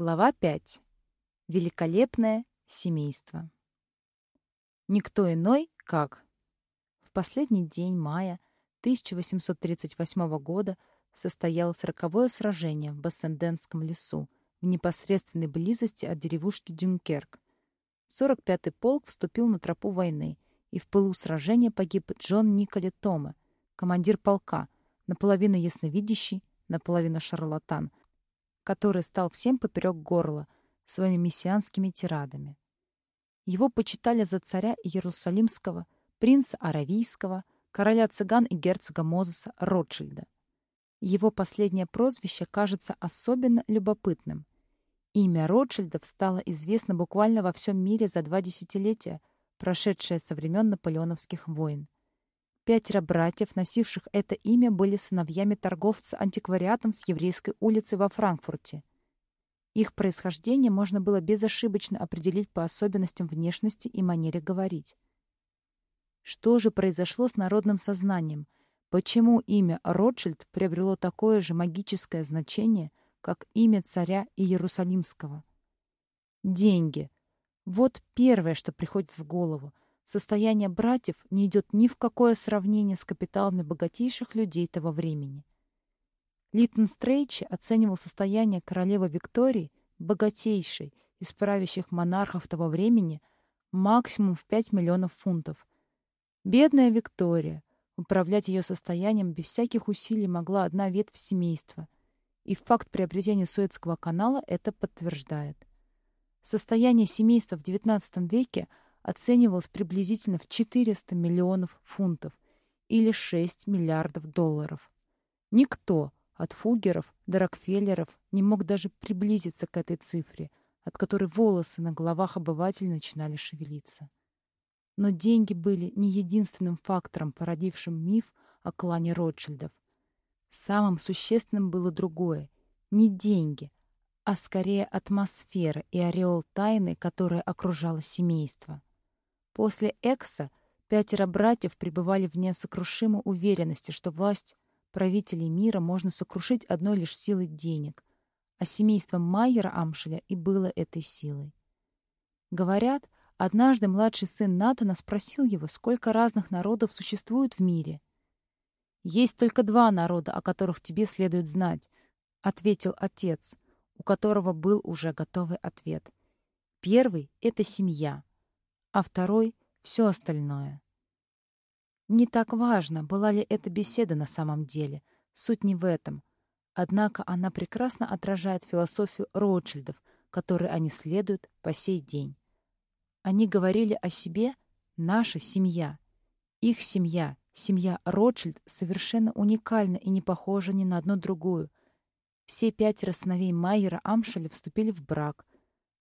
Глава 5. Великолепное семейство. Никто иной, как. В последний день мая 1838 года состоялось роковое сражение в Бассенденском лесу в непосредственной близости от деревушки Дюнкерк. 45-й полк вступил на тропу войны, и в пылу сражения погиб Джон Николи Тома, командир полка, наполовину ясновидящий, наполовину шарлатан, который стал всем поперек горла своими мессианскими тирадами. Его почитали за царя Иерусалимского, принца Аравийского, короля цыган и герцога Мозеса Ротшильда. Его последнее прозвище кажется особенно любопытным. Имя Ротшильдов стало известно буквально во всем мире за два десятилетия, прошедшее со времен наполеоновских войн. Пятеро братьев, носивших это имя, были сыновьями торговца антиквариатом с еврейской улицы во Франкфурте. Их происхождение можно было безошибочно определить по особенностям внешности и манере говорить. Что же произошло с народным сознанием? Почему имя Ротшильд приобрело такое же магическое значение, как имя царя Иерусалимского? Деньги. Вот первое, что приходит в голову — Состояние братьев не идет ни в какое сравнение с капиталами богатейших людей того времени. Литтон Стрейчи оценивал состояние королевы Виктории, богатейшей из правящих монархов того времени, максимум в 5 миллионов фунтов. Бедная Виктория, управлять ее состоянием без всяких усилий могла одна ветвь семейства, и факт приобретения Суэцкого канала это подтверждает. Состояние семейства в XIX веке – оценивалась приблизительно в 400 миллионов фунтов или 6 миллиардов долларов. Никто от Фугеров до Рокфеллеров не мог даже приблизиться к этой цифре, от которой волосы на головах обывателей начинали шевелиться. Но деньги были не единственным фактором, породившим миф о клане Ротшильдов. Самым существенным было другое — не деньги, а скорее атмосфера и ореол тайны, которая окружала семейство. После Экса пятеро братьев пребывали в несокрушимой уверенности, что власть правителей мира можно сокрушить одной лишь силой денег, а семейство Майера Амшеля и было этой силой. Говорят, однажды младший сын Натана спросил его, сколько разных народов существует в мире. «Есть только два народа, о которых тебе следует знать», — ответил отец, у которого был уже готовый ответ. «Первый — это семья, а второй — все остальное. Не так важно, была ли эта беседа на самом деле. Суть не в этом. Однако она прекрасно отражает философию Ротшильдов, которой они следуют по сей день. Они говорили о себе «наша семья». Их семья, семья Ротшильд, совершенно уникальна и не похожа ни на одну другую. Все пятеро сыновей Майера Амшеля вступили в брак.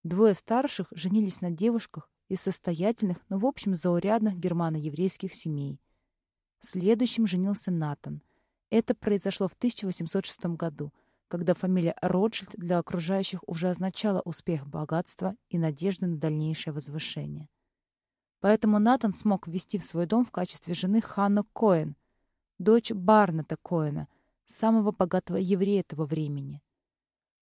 Двое старших женились на девушках, из состоятельных, но в общем заурядных германо-еврейских семей. Следующим женился Натан. Это произошло в 1806 году, когда фамилия Ротшильд для окружающих уже означала успех богатства и надежды на дальнейшее возвышение. Поэтому Натан смог ввести в свой дом в качестве жены Ханну Коэн, дочь Барната Коэна, самого богатого еврея этого времени.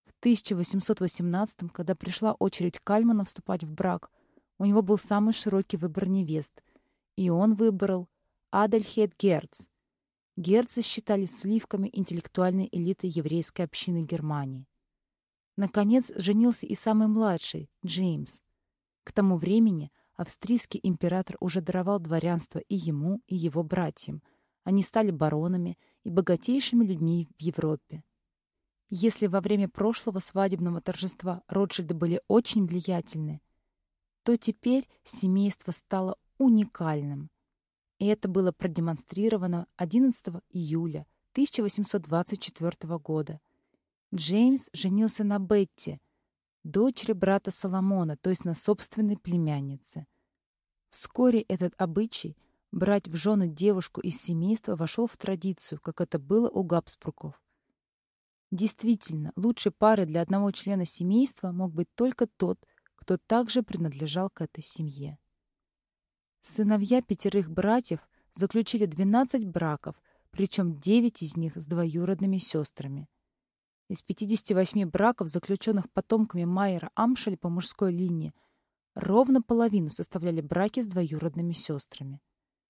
В 1818 когда пришла очередь Кальмана вступать в брак, у него был самый широкий выбор невест, и он выбрал Адельхед Герц. Герцы считались сливками интеллектуальной элиты еврейской общины Германии. Наконец, женился и самый младший, Джеймс. К тому времени австрийский император уже даровал дворянство и ему, и его братьям. Они стали баронами и богатейшими людьми в Европе. Если во время прошлого свадебного торжества Ротшильды были очень влиятельны, то теперь семейство стало уникальным. И это было продемонстрировано 11 июля 1824 года. Джеймс женился на Бетти, дочери брата Соломона, то есть на собственной племяннице. Вскоре этот обычай брать в жены девушку из семейства вошел в традицию, как это было у Габсбруков. Действительно, лучшей парой для одного члена семейства мог быть только тот, кто также принадлежал к этой семье. Сыновья пятерых братьев заключили 12 браков, причем 9 из них с двоюродными сестрами. Из 58 браков, заключенных потомками Майера Амшель по мужской линии, ровно половину составляли браки с двоюродными сестрами.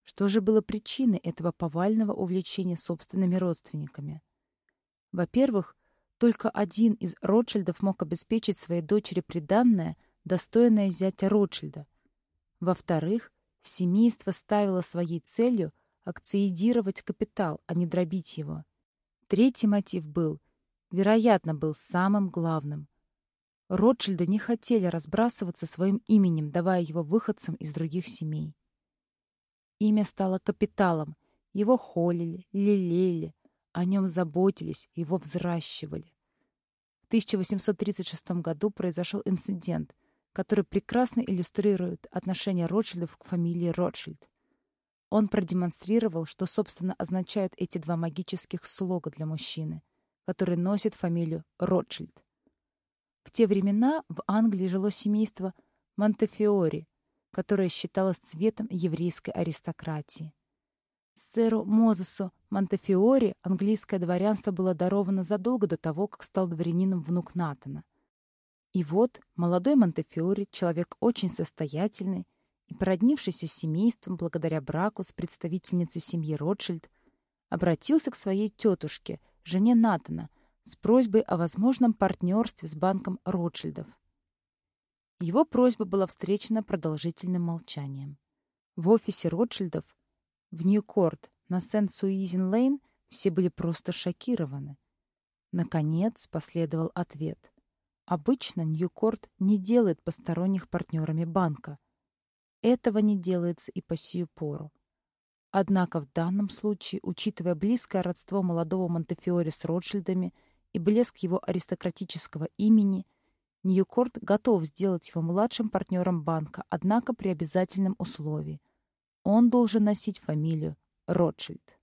Что же было причиной этого повального увлечения собственными родственниками? Во-первых, только один из Ротшильдов мог обеспечить своей дочери приданное, достойное зятя Ротшильда. Во-вторых, семейство ставило своей целью акциидировать капитал, а не дробить его. Третий мотив был, вероятно, был самым главным. Ротшильды не хотели разбрасываться своим именем, давая его выходцам из других семей. Имя стало капиталом. Его холили, лелеяли, о нем заботились, его взращивали. В 1836 году произошел инцидент, который прекрасно иллюстрирует отношение Ротшильдов к фамилии Ротшильд. Он продемонстрировал, что, собственно, означают эти два магических слога для мужчины, который носит фамилию Ротшильд. В те времена в Англии жило семейство Монтефиори, которая считалась цветом еврейской аристократии. Сэру Мозесу Монтефиори английское дворянство было даровано задолго до того, как стал дворянином внук Натана. И вот молодой Монтефиори, человек очень состоятельный и породнившийся семейством благодаря браку с представительницей семьи Ротшильд, обратился к своей тетушке, жене Натана, с просьбой о возможном партнерстве с банком Ротшильдов. Его просьба была встречена продолжительным молчанием. В офисе Ротшильдов в Ньюкорт на Сент-Суизен-Лейн все были просто шокированы. Наконец последовал ответ. Обычно Ньюкорт не делает посторонних партнерами банка. Этого не делается и по сию пору. Однако в данном случае, учитывая близкое родство молодого Монтефиори с Ротшильдами и блеск его аристократического имени, Ньюкорт готов сделать его младшим партнером банка, однако при обязательном условии. Он должен носить фамилию Ротшильд.